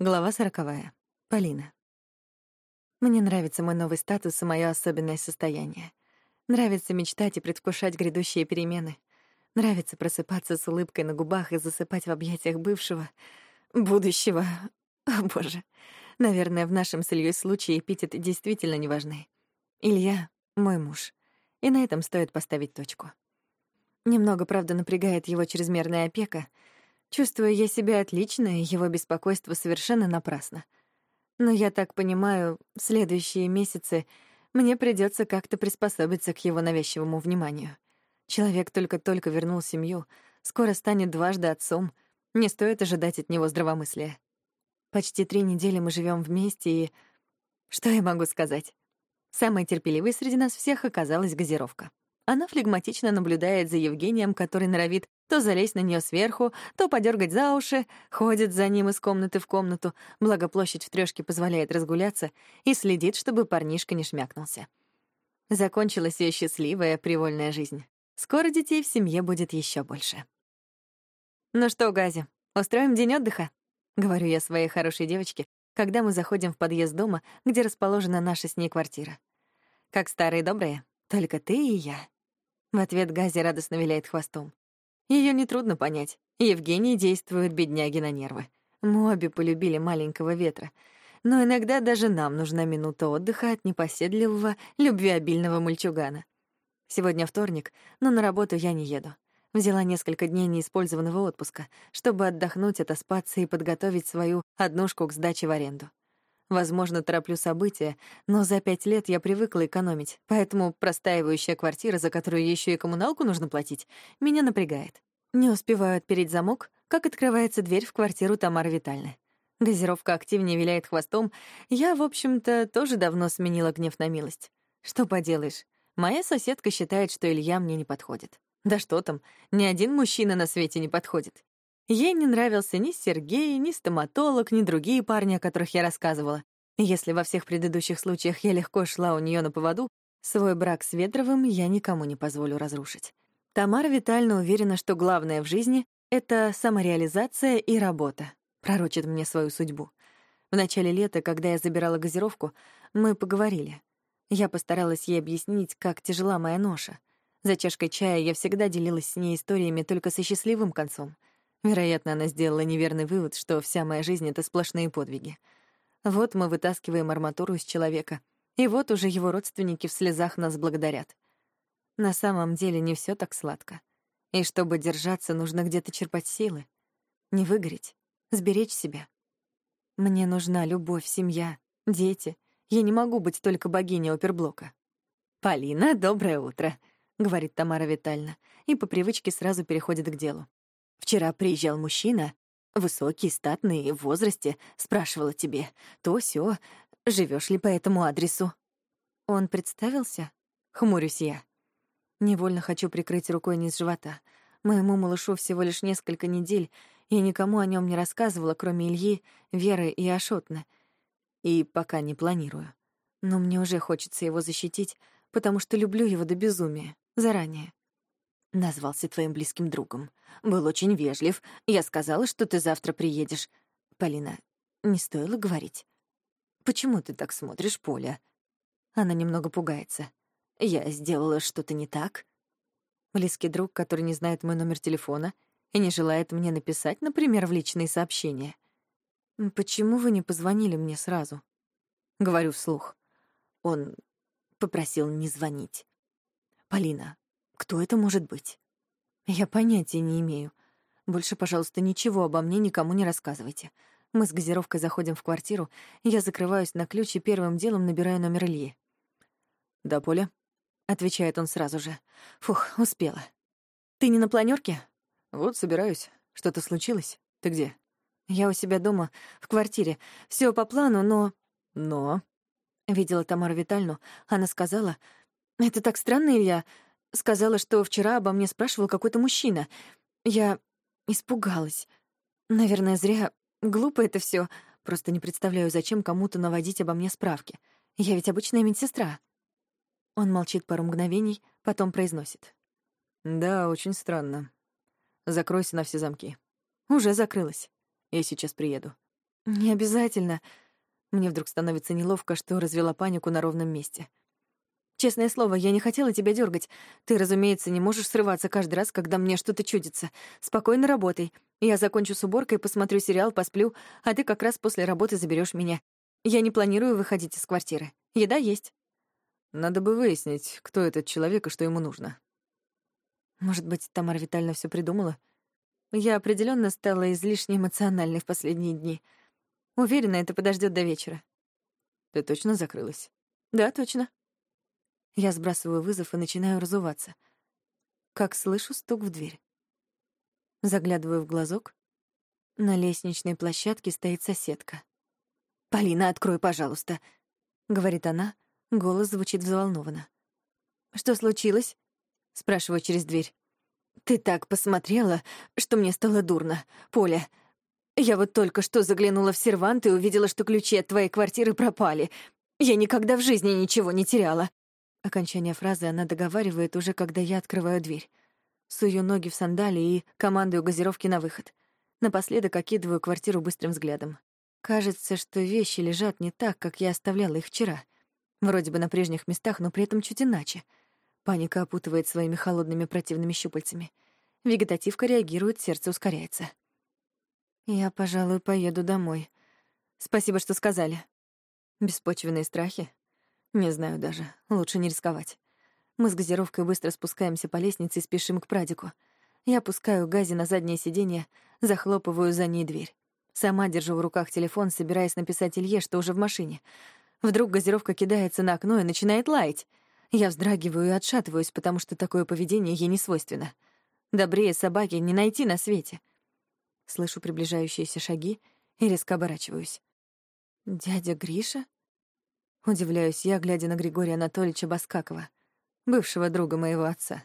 Глава сороковая. Полина. Мне нравится мой новый статус и моё особенное состояние. Нравится мечтать и предвкушать грядущие перемены. Нравится просыпаться с улыбкой на губах и засыпать в объятиях бывшего, будущего. О, боже. Наверное, в нашем с Ильей случае эпитеты действительно не важны. Илья — мой муж. И на этом стоит поставить точку. Немного, правда, напрягает его чрезмерная опека — Чувствую я себя отлично, и его беспокойство совершенно напрасно. Но я так понимаю, в следующие месяцы мне придется как-то приспособиться к его навязчивому вниманию. Человек только-только вернул семью, скоро станет дважды отцом. Не стоит ожидать от него здравомыслия. Почти три недели мы живем вместе, и... Что я могу сказать? Самой терпеливой среди нас всех оказалась газировка. Она флегматично наблюдает за Евгением, который норовит то залезть на нее сверху, то подергать за уши, ходит за ним из комнаты в комнату, благо площадь в трёшке позволяет разгуляться, и следит, чтобы парнишка не шмякнулся. Закончилась ее счастливая, привольная жизнь. Скоро детей в семье будет еще больше. «Ну что, Гази, устроим день отдыха?» — говорю я своей хорошей девочке, когда мы заходим в подъезд дома, где расположена наша с ней квартира. «Как старые добрые, только ты и я». В ответ Гази радостно виляет хвостом. Ее нетрудно понять. Евгений действует бедняги на нервы. Мы обе полюбили маленького ветра. Но иногда даже нам нужна минута отдыха от непоседливого, любвеобильного мальчугана. Сегодня вторник, но на работу я не еду. Взяла несколько дней неиспользованного отпуска, чтобы отдохнуть, отоспаться и подготовить свою однушку к сдаче в аренду. Возможно, тороплю события, но за пять лет я привыкла экономить, поэтому простаивающая квартира, за которую еще и коммуналку нужно платить, меня напрягает. Не успеваю отпереть замок, как открывается дверь в квартиру Тамары Витальны. Газировка активнее виляет хвостом. Я, в общем-то, тоже давно сменила гнев на милость. Что поделаешь, моя соседка считает, что Илья мне не подходит. Да что там, ни один мужчина на свете не подходит. Ей не нравился ни Сергей, ни стоматолог, ни другие парни, о которых я рассказывала. Если во всех предыдущих случаях я легко шла у нее на поводу, свой брак с Ветровым я никому не позволю разрушить. Тамара Витальевна уверена, что главное в жизни — это самореализация и работа. Пророчит мне свою судьбу. В начале лета, когда я забирала газировку, мы поговорили. Я постаралась ей объяснить, как тяжела моя ноша. За чашкой чая я всегда делилась с ней историями только со счастливым концом — Вероятно, она сделала неверный вывод, что вся моя жизнь — это сплошные подвиги. Вот мы вытаскиваем арматуру из человека, и вот уже его родственники в слезах нас благодарят. На самом деле не все так сладко. И чтобы держаться, нужно где-то черпать силы. Не выгореть, сберечь себя. Мне нужна любовь, семья, дети. Я не могу быть только богиней оперблока. «Полина, доброе утро», — говорит Тамара Витальевна, и по привычке сразу переходит к делу. Вчера приезжал мужчина, высокий, статный, в возрасте, спрашивала тебе, то сё, живешь ли по этому адресу? Он представился? Хмурюсь я. Невольно хочу прикрыть рукой низ живота. Моему малышу всего лишь несколько недель, я никому о нем не рассказывала, кроме Ильи, Веры и Ашотны. И пока не планирую. Но мне уже хочется его защитить, потому что люблю его до безумия, заранее. Назвался твоим близким другом. Был очень вежлив. Я сказала, что ты завтра приедешь. Полина, не стоило говорить. Почему ты так смотришь, Поля? Она немного пугается. Я сделала что-то не так? Близкий друг, который не знает мой номер телефона и не желает мне написать, например, в личные сообщения. Почему вы не позвонили мне сразу? Говорю вслух. Он попросил не звонить. Полина, кто это может быть? Я понятия не имею. Больше, пожалуйста, ничего обо мне никому не рассказывайте. Мы с газировкой заходим в квартиру, я закрываюсь на ключ и первым делом набираю номер Ильи. «Да, Поля?» — отвечает он сразу же. «Фух, успела. Ты не на планёрке?» «Вот, собираюсь. Что-то случилось? Ты где?» «Я у себя дома, в квартире. Всё по плану, но...» «Но...» Видела Тамару Витальну. Она сказала... «Это так странно, Илья. Сказала, что вчера обо мне спрашивал какой-то мужчина. Я испугалась. Наверное, зря. Глупо это все. Просто не представляю, зачем кому-то наводить обо мне справки. Я ведь обычная медсестра. Он молчит пару мгновений, потом произносит. «Да, очень странно. Закройся на все замки». «Уже закрылась. Я сейчас приеду». Не обязательно. Мне вдруг становится неловко, что развела панику на ровном месте. Честное слово, я не хотела тебя дергать. Ты, разумеется, не можешь срываться каждый раз, когда мне что-то чудится. Спокойно работай. Я закончу с уборкой, посмотрю сериал, посплю, а ты как раз после работы заберешь меня. Я не планирую выходить из квартиры. Еда есть. Надо бы выяснить, кто этот человек и что ему нужно. Может быть, Тамара Витальевна все придумала? Я определенно стала излишне эмоциональной в последние дни. Уверена, это подождет до вечера. Ты точно закрылась? Да, точно. Я сбрасываю вызов и начинаю разуваться. Как слышу стук в дверь. Заглядываю в глазок. На лестничной площадке стоит соседка. «Полина, открой, пожалуйста», — говорит она. Голос звучит взволнованно. «Что случилось?» — спрашиваю через дверь. «Ты так посмотрела, что мне стало дурно. Поля, я вот только что заглянула в сервант и увидела, что ключи от твоей квартиры пропали. Я никогда в жизни ничего не теряла. Окончание фразы она договаривает уже, когда я открываю дверь. Сую ноги в сандали и командую газировки на выход. Напоследок окидываю квартиру быстрым взглядом. Кажется, что вещи лежат не так, как я оставляла их вчера. Вроде бы на прежних местах, но при этом чуть иначе. Паника опутывает своими холодными противными щупальцами. Вегетативка реагирует, сердце ускоряется. Я, пожалуй, поеду домой. Спасибо, что сказали. Беспочвенные страхи? Не знаю даже. Лучше не рисковать. Мы с газировкой быстро спускаемся по лестнице и спешим к Прадику. Я опускаю Гази на заднее сиденье, захлопываю за ней дверь. Сама держу в руках телефон, собираясь написать Илье, что уже в машине. Вдруг газировка кидается на окно и начинает лаять. Я вздрагиваю и отшатываюсь, потому что такое поведение ей не свойственно. Добрее собаки не найти на свете. Слышу приближающиеся шаги и резко оборачиваюсь. «Дядя Гриша?» Удивляюсь я, глядя на Григория Анатольевича Баскакова, бывшего друга моего отца.